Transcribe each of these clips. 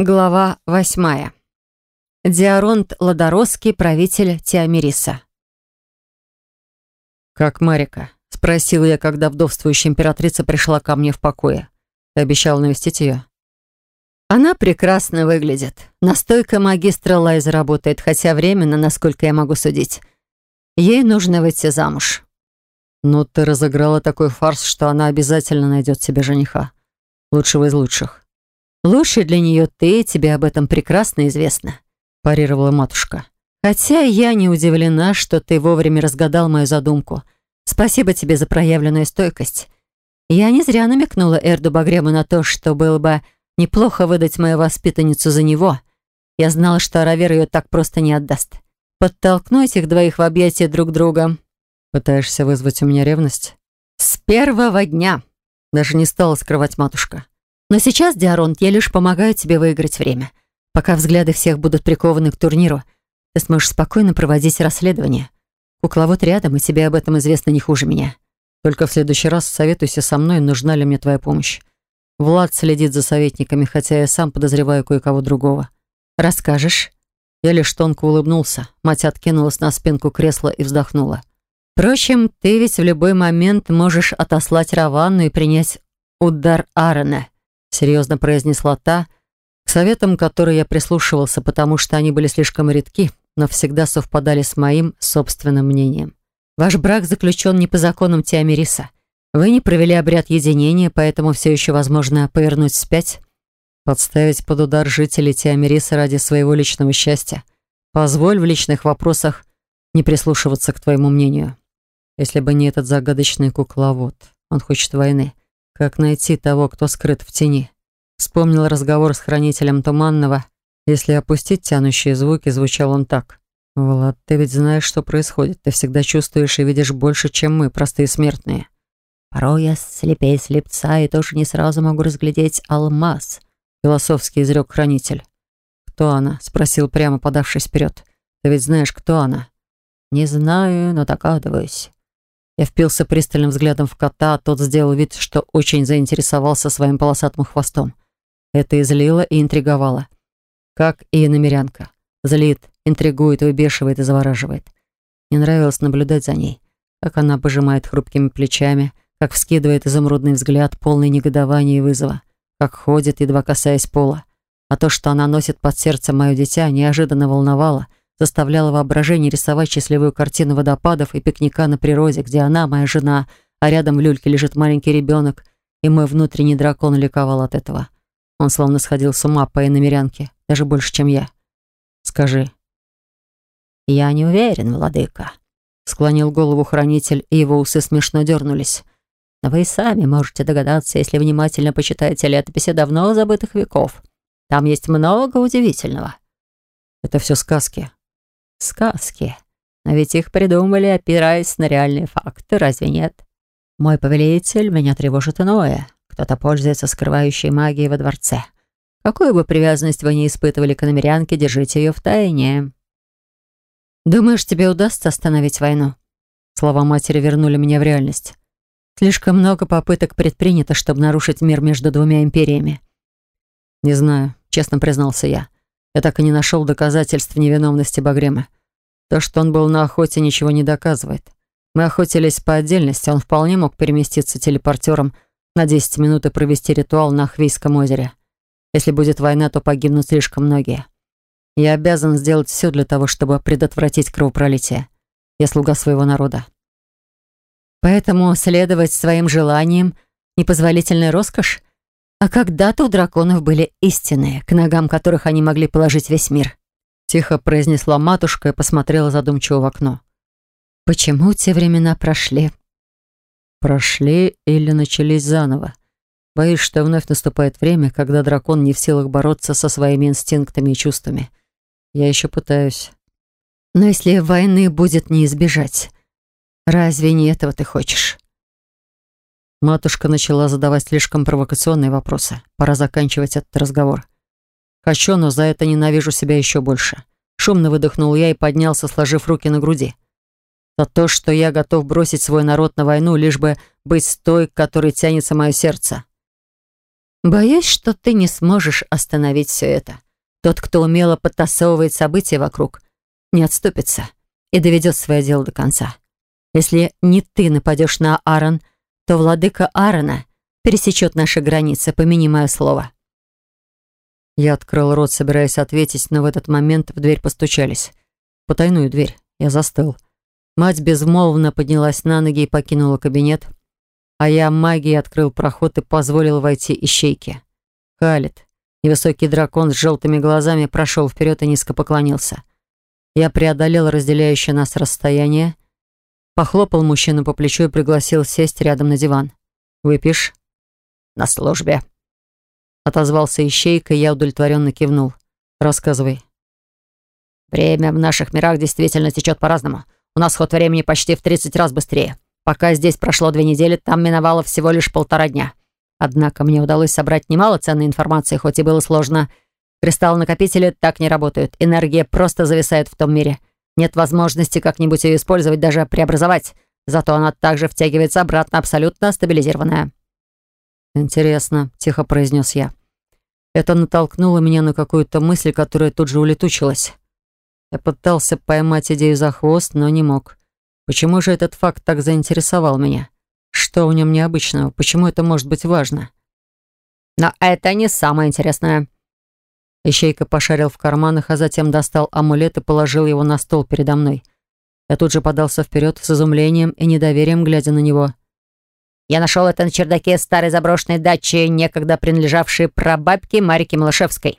Глава восьмая. Диаронт Ладоросский, правитель Тиамириса. «Как Марика?» — спросила я, когда вдовствующая императрица пришла ко мне в покое. Ты обещал навестить ее? Она прекрасно выглядит. Настойка магистра Лайза работает, хотя временно, насколько я могу судить. Ей нужно выйти замуж. Ну, ты разыграла такой фарс, что она обязательно найдет себе жениха. Лучшего из лучших. «Лучше для нее ты, тебе об этом прекрасно известно», – парировала матушка. «Хотя я не удивлена, что ты вовремя разгадал мою задумку. Спасибо тебе за проявленную стойкость. Я не зря намекнула Эрду Багрему на то, что было бы неплохо выдать мою воспитанницу за него. Я знала, что Аравер ее так просто не отдаст. Подтолкну этих двоих в объятия друг друга». «Пытаешься вызвать у меня ревность?» «С первого дня», – даже не стала скрывать матушка. Но сейчас, Диаронт, я лишь помогаю тебе выиграть время. Пока взгляды всех будут прикованы к турниру, ты сможешь спокойно проводить расследование. Кукловод рядом, и тебе об этом известно не хуже меня. Только в следующий раз советуйся со мной, нужна ли мне твоя помощь. Влад следит за советниками, хотя я сам подозреваю кое-кого другого. Расскажешь?» Я лишь тонко улыбнулся. Мать откинулась на спинку кресла и вздохнула. «Впрочем, ты ведь в любой момент можешь отослать Раванну и принять удар Аарона серьезно произнесла та, к советам, которые я прислушивался, потому что они были слишком редки, но всегда совпадали с моим собственным мнением. Ваш брак заключен не по законам Тиамириса. Вы не провели обряд единения, поэтому все еще возможно повернуть вспять. Подставить под удар жителей Тиамириса ради своего личного счастья. Позволь в личных вопросах не прислушиваться к твоему мнению. Если бы не этот загадочный кукловод, он хочет войны. Как найти того, кто скрыт в тени? Вспомнил разговор с хранителем Туманного. Если опустить тянущие звуки, звучал он так. «Влад, ты ведь знаешь, что происходит. Ты всегда чувствуешь и видишь больше, чем мы, простые смертные». «Порой я слепей слепца и тоже не сразу могу разглядеть алмаз», философский изрек хранитель. «Кто она?» — спросил прямо, подавшись вперед. «Ты ведь знаешь, кто она?» «Не знаю, но догадываюсь. Я впился пристальным взглядом в кота, а тот сделал вид, что очень заинтересовался своим полосатым хвостом. Это излило и интриговало. Как и намерянка. Злит, интригует, выбешивает и завораживает. Мне нравилось наблюдать за ней, как она пожимает хрупкими плечами, как вскидывает изумрудный взгляд, полный негодования и вызова, как ходит, едва касаясь пола. А то, что она носит под сердцем мое дитя, неожиданно волновало — заставляла воображение рисовать счастливую картину водопадов и пикника на природе, где она, моя жена, а рядом в люльке лежит маленький ребенок, и мой внутренний дракон ликовал от этого. Он словно сходил с ума по иномерянке, даже больше, чем я. Скажи. «Я не уверен, владыка», — склонил голову хранитель, и его усы смешно дернулись. «Но вы сами можете догадаться, если внимательно почитаете летописи давно забытых веков. Там есть много удивительного». «Это все сказки», Сказки. Но ведь их придумали, опираясь на реальные факты, разве нет? Мой повелитель, меня тревожит иное. Кто-то пользуется скрывающей магией во дворце. Какую бы привязанность вы ни испытывали к намерянке, держите ее в тайне. Думаешь, тебе удастся остановить войну? Слова матери вернули меня в реальность. Слишком много попыток предпринято, чтобы нарушить мир между двумя империями. Не знаю, честно признался я. Я так и не нашел доказательств невиновности Багрема. То, что он был на охоте, ничего не доказывает. Мы охотились по отдельности, он вполне мог переместиться телепортером на 10 минут и провести ритуал на Ахвийском озере. Если будет война, то погибнут слишком многие. Я обязан сделать все для того, чтобы предотвратить кровопролитие. Я слуга своего народа. Поэтому следовать своим желаниям — непозволительная роскошь? А когда-то у драконов были истинные, к ногам которых они могли положить весь мир. Тихо произнесла матушка и посмотрела задумчиво в окно. Почему те времена прошли? Прошли или начались заново? Боюсь, что вновь наступает время, когда дракон не в силах бороться со своими инстинктами и чувствами. Я еще пытаюсь. Но если войны будет не избежать, разве не этого ты хочешь? Матушка начала задавать слишком провокационные вопросы. Пора заканчивать этот разговор. Хочу, но за это ненавижу себя еще больше. Шумно выдохнул я и поднялся, сложив руки на груди. За то, что я готов бросить свой народ на войну, лишь бы быть с той, которой тянется мое сердце. Боюсь, что ты не сможешь остановить все это. Тот, кто умело подтасовывает события вокруг, не отступится и доведет свое дело до конца. Если не ты нападешь на Аарон, то владыка Аарона пересечет наши границы, помяни мое слово. Я открыл рот, собираясь ответить, но в этот момент в дверь постучались. Потайную дверь. Я застыл. Мать безмолвно поднялась на ноги и покинула кабинет, а я магией открыл проход и позволил войти ищейке. Халит, невысокий дракон с желтыми глазами, прошел вперед и низко поклонился. Я преодолел разделяющее нас расстояние, похлопал мужчину по плечу и пригласил сесть рядом на диван. «Выпьешь?» «На службе», — отозвался ищейка, и я удовлетворенно кивнул. «Рассказывай». «Время в наших мирах действительно течет по-разному. У нас ход времени почти в 30 раз быстрее. Пока здесь прошло две недели, там миновало всего лишь полтора дня. Однако мне удалось собрать немало ценной информации, хоть и было сложно. Кристаллы-накопители так не работают. Энергия просто зависает в том мире. Нет возможности как-нибудь ее использовать, даже преобразовать. Зато она также втягивается обратно, абсолютно стабилизированная. «Интересно», — тихо произнес я. Это натолкнуло меня на какую-то мысль, которая тут же улетучилась. Я пытался поймать идею за хвост, но не мог. Почему же этот факт так заинтересовал меня? Что в нем необычного? Почему это может быть важно? Но это не самое интересное. Ищейка пошарил в карманах, а затем достал амулет и положил его на стол передо мной. Я тут же подался вперед с изумлением и недоверием, глядя на него. «Я нашел это на чердаке старой заброшенной дачи, некогда принадлежавшей прабабке Марике Малышевской.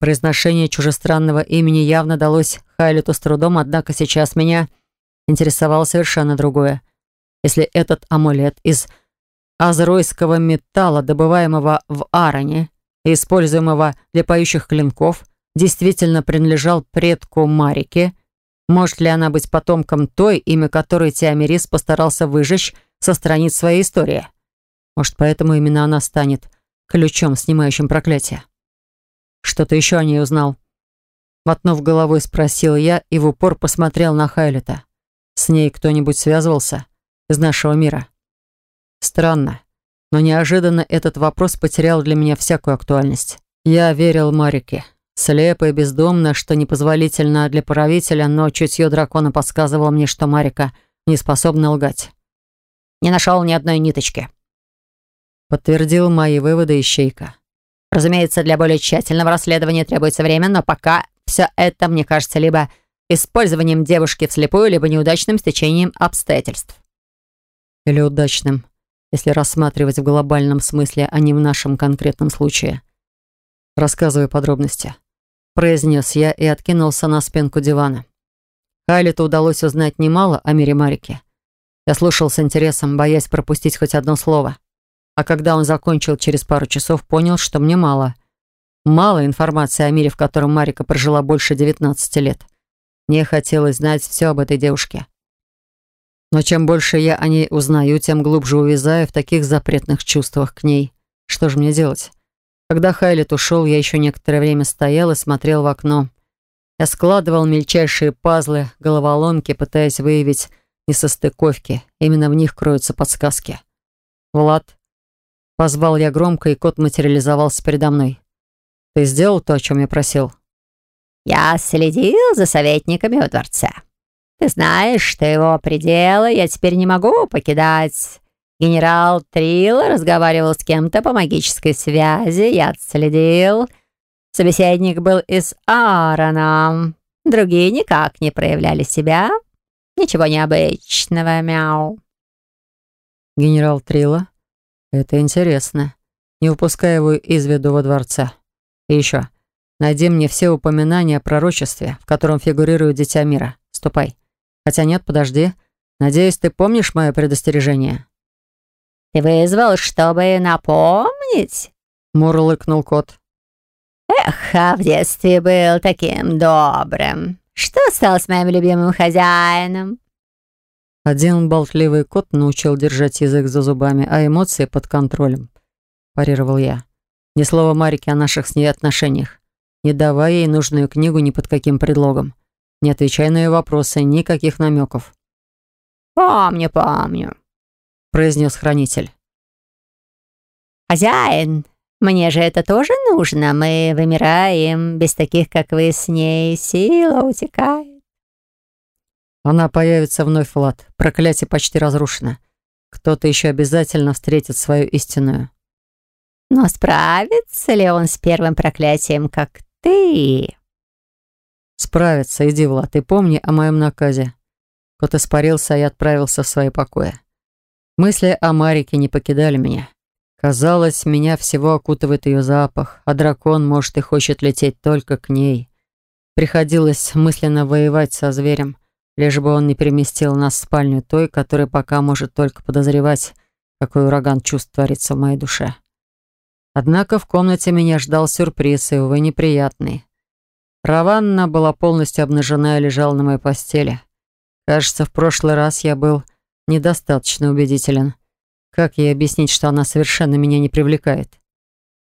Произношение чужестранного имени явно далось Хайлету с трудом, однако сейчас меня интересовало совершенно другое. Если этот амулет из азройского металла, добываемого в Ароне и используемого для поющих клинков, действительно принадлежал предку Марике, может ли она быть потомком той, имя которой Тиамирис постарался выжечь со страниц своей истории? Может, поэтому именно она станет ключом, снимающим проклятие? Что-то еще о ней узнал. Мотнув головой, спросил я и в упор посмотрел на Хайлета. С ней кто-нибудь связывался? Из нашего мира? Странно, но неожиданно этот вопрос потерял для меня всякую актуальность. Я верил Марике. Слепо и бездомно, что непозволительно для правителя, но чутье дракона подсказывало мне, что Марика не способна лгать. «Не нашел ни одной ниточки», — подтвердил мои выводы Ищейка. Разумеется, для более тщательного расследования требуется время, но пока все это, мне кажется, либо использованием девушки вслепую, либо неудачным стечением обстоятельств. Или удачным, если рассматривать в глобальном смысле, а не в нашем конкретном случае. Рассказывай подробности. Произнес я и откинулся на спинку дивана. Хайлету удалось узнать немало о мире Марики. Я слушал с интересом, боясь пропустить хоть одно слово. А когда он закончил через пару часов, понял, что мне мало. Мало информации о мире, в котором Марика прожила больше 19 лет. Мне хотелось знать все об этой девушке. Но чем больше я о ней узнаю, тем глубже увязаю в таких запретных чувствах к ней. Что же мне делать? Когда Хайлет ушел, я еще некоторое время стоял и смотрел в окно. Я складывал мельчайшие пазлы, головоломки, пытаясь выявить несостыковки. Именно в них кроются подсказки. Влад Позвал я громко, и кот материализовался передо мной. «Ты сделал то, о чем я просил?» «Я следил за советниками во дворце. Ты знаешь, что его пределы я теперь не могу покидать. Генерал Трилл разговаривал с кем-то по магической связи, я отследил. Собеседник был из Аарона. Другие никак не проявляли себя. Ничего необычного, мяу». «Генерал Трилла?» «Это интересно. Не упускай его из виду во дворце. И еще, найди мне все упоминания о пророчестве, в котором фигурирует Дитя Мира. Ступай. Хотя нет, подожди. Надеюсь, ты помнишь мое предостережение?» «Ты вызвал, чтобы напомнить?» Мурлыкнул кот. «Эх, а в детстве был таким добрым. Что стало с моим любимым хозяином?» Один болтливый кот научил держать язык за зубами, а эмоции под контролем. Парировал я. Ни слова Марике о наших с ней отношениях. Не давай ей нужную книгу ни под каким предлогом. Не отвечай на ее вопросы, никаких намеков. «Помню, помню», — произнес хранитель. «Хозяин, мне же это тоже нужно. Мы вымираем. Без таких, как вы, с ней сила утекает». Она появится вновь, Влад. Проклятие почти разрушено. Кто-то еще обязательно встретит свою истинную. Но справится ли он с первым проклятием, как ты? Справится, иди, Влад, и помни о моем наказе. Кот испарился, я отправился в свои покои. Мысли о Марике не покидали меня. Казалось, меня всего окутывает ее запах, а дракон, может, и хочет лететь только к ней. Приходилось мысленно воевать со зверем, лишь бы он не переместил нас в спальню той, которая пока может только подозревать, какой ураган чувств творится в моей душе. Однако в комнате меня ждал сюрприз, и, увы, неприятный. Раванна была полностью обнажена и лежала на моей постели. Кажется, в прошлый раз я был недостаточно убедителен. Как ей объяснить, что она совершенно меня не привлекает?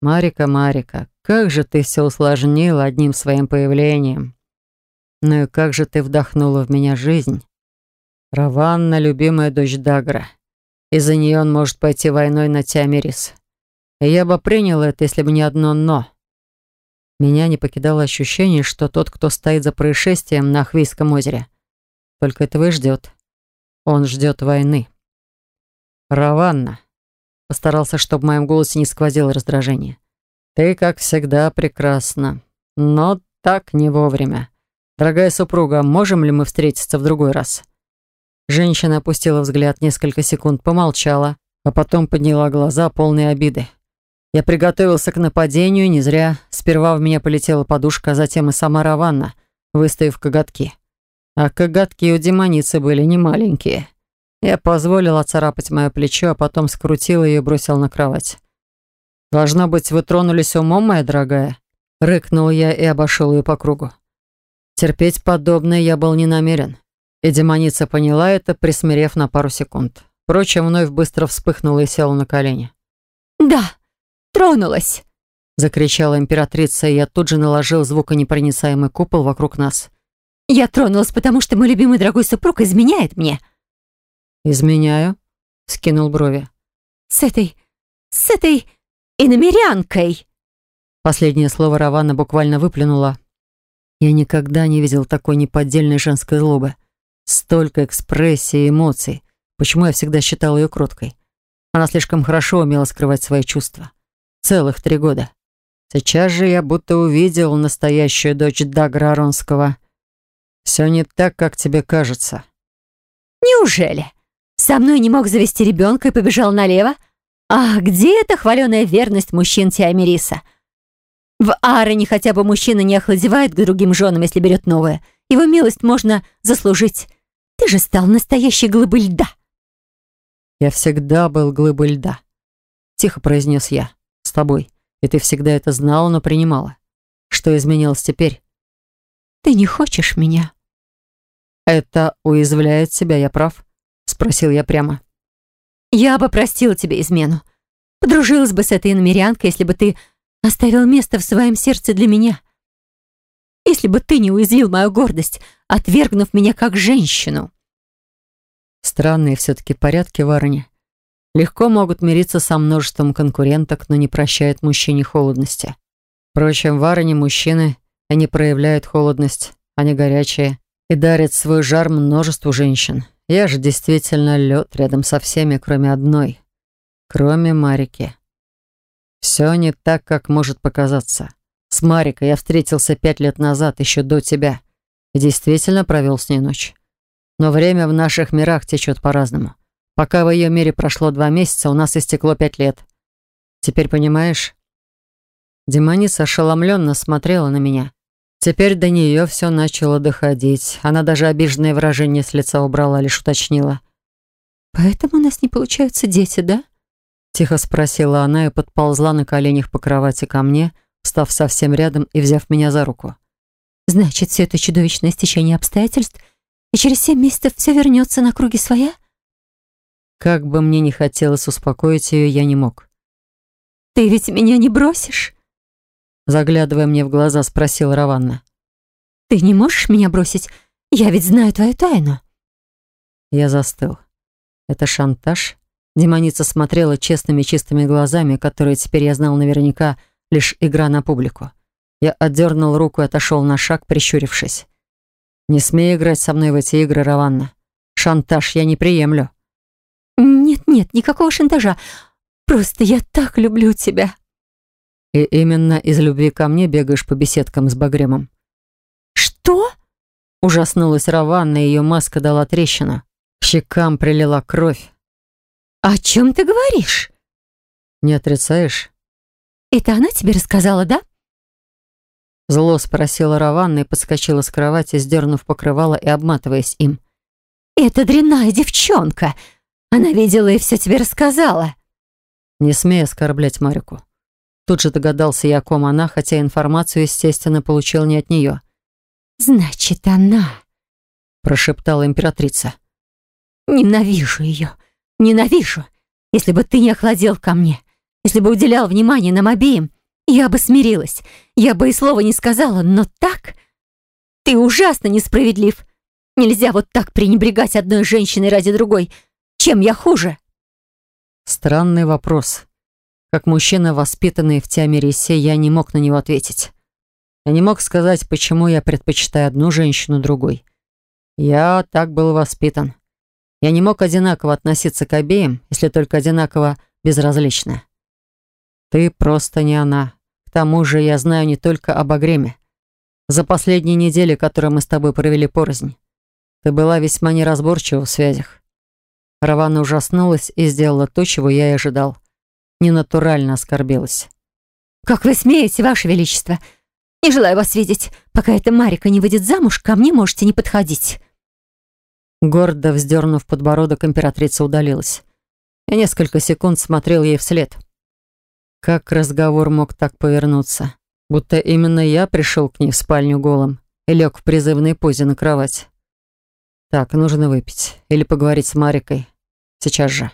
Марика, Марика, как же ты все усложнила одним своим появлением. Ну и как же ты вдохнула в меня жизнь. Раванна, любимая дочь Дагра. Из-за нее он может пойти войной на Тиамирис. И я бы принял это, если бы не одно «но». Меня не покидало ощущение, что тот, кто стоит за происшествием на Ахвийском озере, только этого и ждет. Он ждет войны. «Раванна», — постарался, чтобы в моем голосе не сквозило раздражение. «Ты, как всегда, прекрасна, но так не вовремя. Дорогая супруга, можем ли мы встретиться в другой раз?» Женщина опустила взгляд, несколько секунд помолчала, а потом подняла глаза, полные обиды. Я приготовился к нападению, не зря. Сперва в меня полетела подушка, а затем и сама Раванна, выставив коготки. А коготки у демоницы были немаленькие. Я позволил оцарапать мое плечо, а потом скрутил ее и бросил на кровать. «Должно быть, вы тронулись умом, моя дорогая?» Рыкнул я и обошел ее по кругу. Терпеть подобное я был не намерен. И демоница поняла это, присмирев на пару секунд. Впрочем, вновь быстро вспыхнула и села на колени. «Да, тронулась!» Закричала императрица, и я тут же наложил звуконепроницаемый купол вокруг нас. «Я тронулась, потому что мой любимый дорогой супруг изменяет мне!» «Изменяю?» — скинул брови. «С этой... с этой... иномерянкой!» Последнее слово Равана буквально выплюнула. Я никогда не видел такой неподдельной женской злобы. Столько экспрессии и эмоций. Почему я всегда считал ее кроткой? Она слишком хорошо умела скрывать свои чувства. Целых три года. Сейчас же я будто увидел настоящую дочь Дагра Аронского. Все не так, как тебе кажется. «Неужели?» Со мной не мог завести ребенка и побежал налево? Ах, где эта хваленая верность мужчин Тиамириса? В Аароне хотя бы мужчина не охладевает к другим женам, если берет новое. Его милость можно заслужить. Ты же стал настоящей глыбой льда. Я всегда был глыбой льда. Тихо произнес я. С тобой. И ты всегда это знала, но принимала. Что изменилось теперь? Ты не хочешь меня? Это уязвляет себя, я прав? Спросил я прямо. «Я бы простила тебе измену. Подружилась бы с этой иномерянкой, если бы ты оставил место в своем сердце для меня. Если бы ты не уязвил мою гордость, отвергнув меня как женщину». Странные все-таки порядки в Ароне. Легко могут мириться со множеством конкуренток, но не прощают мужчине холодности. Впрочем, в Ароне мужчины, они проявляют холодность, они горячие и дарят свой жар множеству женщин. Я же действительно лед рядом со всеми, кроме одной. Кроме Марики. Все не так, как может показаться. С Марикой я встретился пять лет назад, еще до тебя. И действительно провел с ней ночь. Но время в наших мирах течет по-разному. Пока в ее мире прошло два месяца, у нас истекло пять лет. Теперь понимаешь? Демоница ошеломленно смотрела на меня. Теперь до нее все начало доходить. Она даже обиженное выражение с лица убрала, лишь уточнила. «Поэтому у нас не получаются дети, да?» Тихо спросила она и подползла на коленях по кровати ко мне, встав совсем рядом и взяв меня за руку. «Значит, все это чудовищное стечение обстоятельств, и через семь месяцев все вернется на круги своя?» Как бы мне ни хотелось успокоить ее, я не мог. «Ты ведь меня не бросишь?» Заглядывая мне в глаза, спросила Раванна. «Ты не можешь меня бросить? Я ведь знаю твою тайну». Я застыл. Это шантаж? Демоница смотрела честными чистыми глазами, которые теперь я знал наверняка лишь игра на публику. Я отдернул руку и отошел на шаг, прищурившись. «Не смей играть со мной в эти игры, Раванна. Шантаж я не приемлю». «Нет-нет, никакого шантажа. Просто я так люблю тебя». «И именно из любви ко мне бегаешь по беседкам с Багремом». «Что?» Ужаснулась Раванна, и ее маска дала трещину. К щекам прилила кровь. «О чем ты говоришь?» «Не отрицаешь?» «Это она тебе рассказала, да?» Зло спросила Раванна и подскочила с кровати, сдернув покрывало и обматываясь им. «Это дрянная девчонка! Она видела и все тебе рассказала!» Не смей оскорблять Марику. Тут же догадался я, о ком она, хотя информацию, естественно, получил не от нее. «Значит, она...» прошептала императрица. «Ненавижу ее! Ненавижу! Если бы ты не охладел ко мне, если бы уделял внимание нам обеим, я бы смирилась, я бы и слова не сказала, но так... Ты ужасно несправедлив. Нельзя вот так пренебрегать одной женщиной ради другой. Чем я хуже? Странный вопрос. Как мужчина, воспитанный в Тиамирисе, я не мог на него ответить. Я не мог сказать, почему я предпочитаю одну женщину другой. Я так был воспитан. Я не мог одинаково относиться к обеим, если только одинаково безразлично. Ты просто не она. К тому же я знаю не только об Агреме. За последние недели, которые мы с тобой провели порознь, ты была весьма неразборчива в связях. Равана ужаснулась и сделала то, чего я и ожидал. Ненатурально оскорбилась. «Как вы смеете, Ваше Величество? Не желаю вас видеть. Пока эта Марика не выйдет замуж, ко мне можете не подходить». Гордо вздернув подбородок, императрица удалилась. Я несколько секунд смотрел ей вслед. Как разговор мог так повернуться? Будто именно я пришел к ней в спальню голым и лег в призывной позе на кровать. Так, нужно выпить или поговорить с Марикой. Сейчас же.